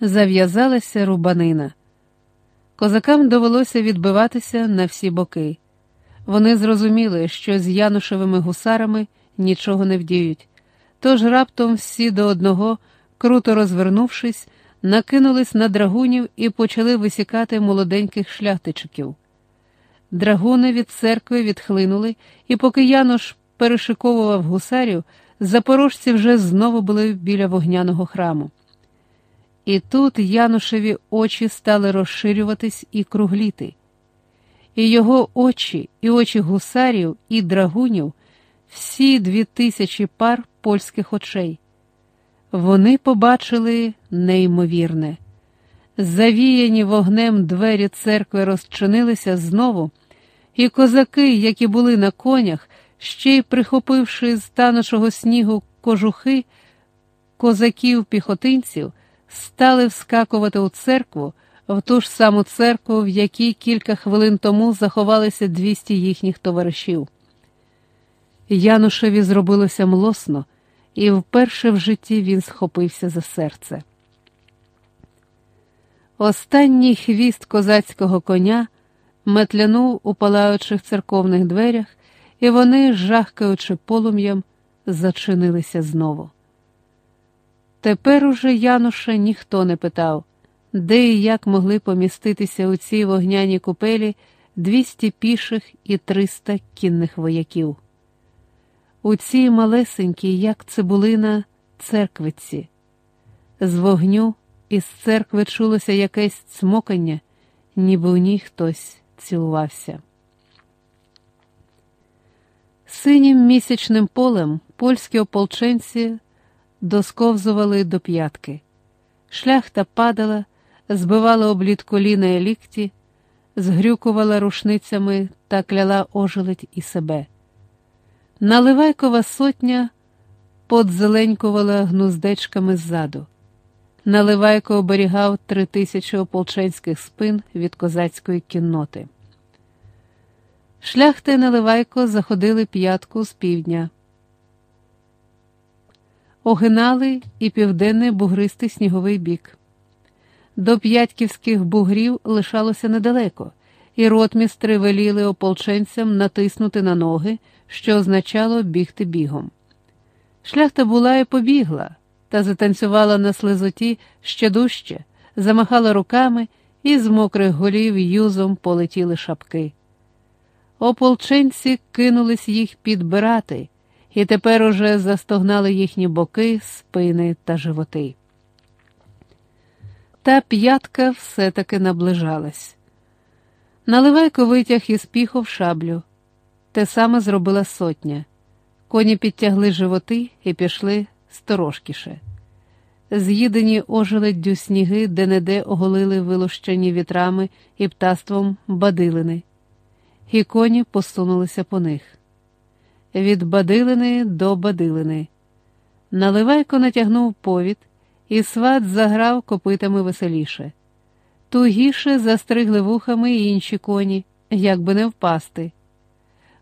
зав'язалася рубанина. Козакам довелося відбиватися на всі боки. Вони зрозуміли, що з Янушевими гусарами нічого не вдіють, тож раптом всі до одного, круто розвернувшись, накинулись на драгунів і почали висікати молоденьких шляхтичиків. Драгуни від церкви відхлинули, і поки Януш перешиковував гусарів, запорожці вже знову були біля вогняного храму. І тут Янушеві очі стали розширюватись і кругліти. І його очі, і очі гусарів, і драгунів, всі дві тисячі пар польських очей. Вони побачили неймовірне. Завіяні вогнем двері церкви розчинилися знову, і козаки, які були на конях, ще й прихопивши з танучого снігу кожухи козаків-піхотинців, стали вскакувати у церкву, в ту ж саму церкву, в якій кілька хвилин тому заховалися двісті їхніх товаришів. Янушеві зробилося млосно, і вперше в житті він схопився за серце. Останній хвіст козацького коня метлянув у палаючих церковних дверях, і вони, жахкаючи полум'ям, зачинилися знову. Тепер уже Януша ніхто не питав, де і як могли поміститися у цій вогняній купелі двісті піших і триста кінних вояків. У цій малесенькій, як цибулина, церквиці. З вогню із церкви чулося якесь цмокання, ніби у ній хтось цілувався. Синім місячним полем польські ополченці досковзували до п'ятки. Шляхта падала, збивала облід коліна і лікті, згрюкувала рушницями та кляла ожеледь і себе. Наливайкова сотня подзеленькувала гнуздечками ззаду. Наливайко оберігав три тисячі ополченських спин від козацької кінноти. Шляхти Наливайко заходили п'ятку з півдня огинали і південний бугристий сніговий бік. До п'ятьківських бугрів лишалося недалеко, і ротмістри веліли ополченцям натиснути на ноги, що означало бігти бігом. Шляхта була і побігла, та затанцювала на слизоті ще дужче, замахала руками, і з мокрих голів юзом полетіли шапки. Ополченці кинулись їх підбирати і тепер уже застогнали їхні боки, спини та животи. Та п'ятка все-таки наближалась. Наливайко витяг із піхов шаблю. Те саме зробила сотня. Коні підтягли животи і пішли сторожкіше. З'їдені ожеледдю сніги де-не-де оголили вилущені вітрами і птаством бадилини, і коні посунулися по них від бадилини до бадилини. Наливайко натягнув повід, і сват заграв копитами веселіше. Тугіше застригли вухами й інші коні, як би не впасти.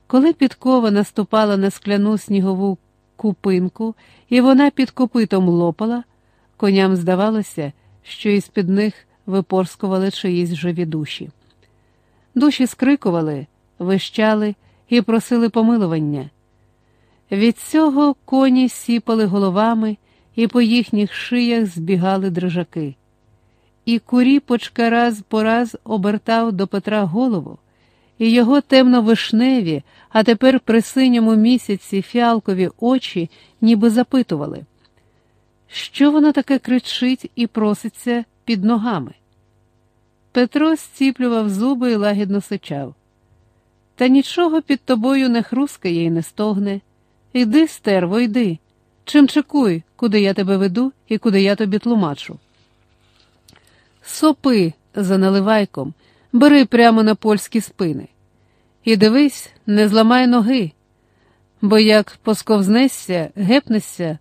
Коли підкова наступала на скляну снігову купинку, і вона під копитом лопала, коням здавалося, що із під них випорскували чиїсь живі душі. Душі скрикували, вищали і просили помилування. Від цього коні сіпали головами, і по їхніх шиях збігали дрижаки. І куріпочка раз по раз обертав до Петра голову, і його темно-вишневі, а тепер при синьому місяці фіалкові очі ніби запитували, що воно таке кричить і проситься під ногами. Петро зціплював зуби і лагідно сичав. Та нічого під тобою не хрускає і не стогне. Іди, стерво, йди. Чим чекуй, куди я тебе веду і куди я тобі тлумачу. Сопи за наливайком, бери прямо на польські спини. І дивись, не зламай ноги, бо як посковзнешся, гепнешся,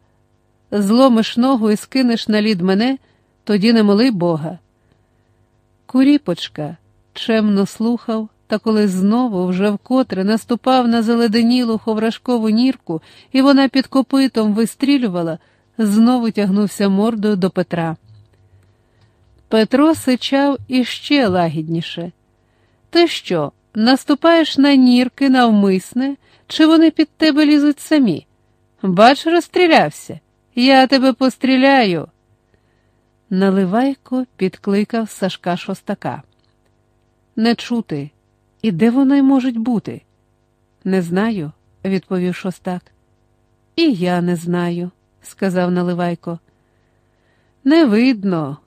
зломиш ногу і скинеш на лід мене, тоді не моли Бога. Куріпочка чемно слухав, та коли знову вже вкотре наступав на заледенілу ховрашкову нірку, і вона під копитом вистрілювала, знову тягнувся мордою до Петра. Петро сичав іще лагідніше. Ти що, наступаєш на нірки навмисне, чи вони під тебе лізуть самі? Бач, розстрілявся. Я тебе постріляю. Наливайко підкликав Сашка шостака. Не чути, і де вони можуть бути? Не знаю, відповів шостак. І я не знаю, сказав Наливайко. Не видно,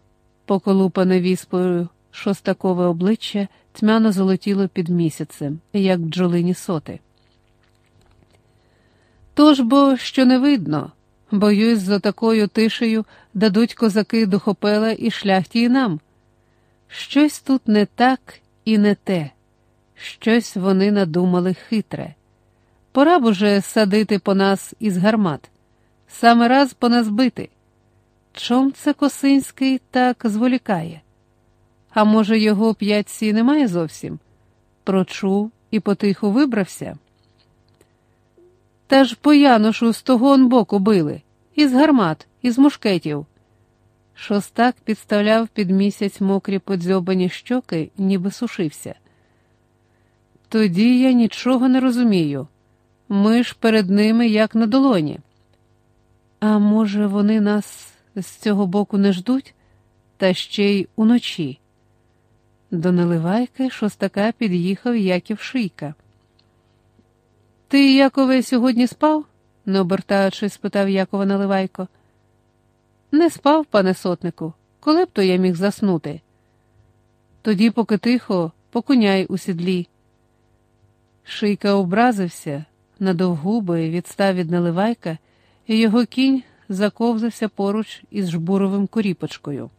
поколупане віспою шостакове обличчя тьмяно золотіло під місяцем, як бджолині соти. Тож бо що не видно, боюсь, за такою тишею дадуть козаки духопела і шляхті і нам. Щось тут не так і не те, щось вони надумали хитре. Пора б уже садити по нас із гармат, саме раз по нас бити. Чом це Косинський так зволікає? А може, його п'ятці немає зовсім? Прочув і потиху вибрався. Та ж по Янушу з того боку били, із гармат, із мушкетів. Шостак підставляв під місяць мокрі подзьобані щоки, ніби сушився. Тоді я нічого не розумію. Ми ж перед ними як на долоні. А може, вони нас з цього боку не ждуть, та ще й уночі. До наливайки шостака під'їхав Яків Шийка. Ти, Якове, сьогодні спав? не обертаючись, спитав Якова Наливайко. Не спав, пане сотнику, коли б то я міг заснути. Тоді, поки тихо, покуняй у сідлі. Шийка образився, надовгубий відстав від наливайка, і його кінь заковзався поруч із жбуровим коріпочкою.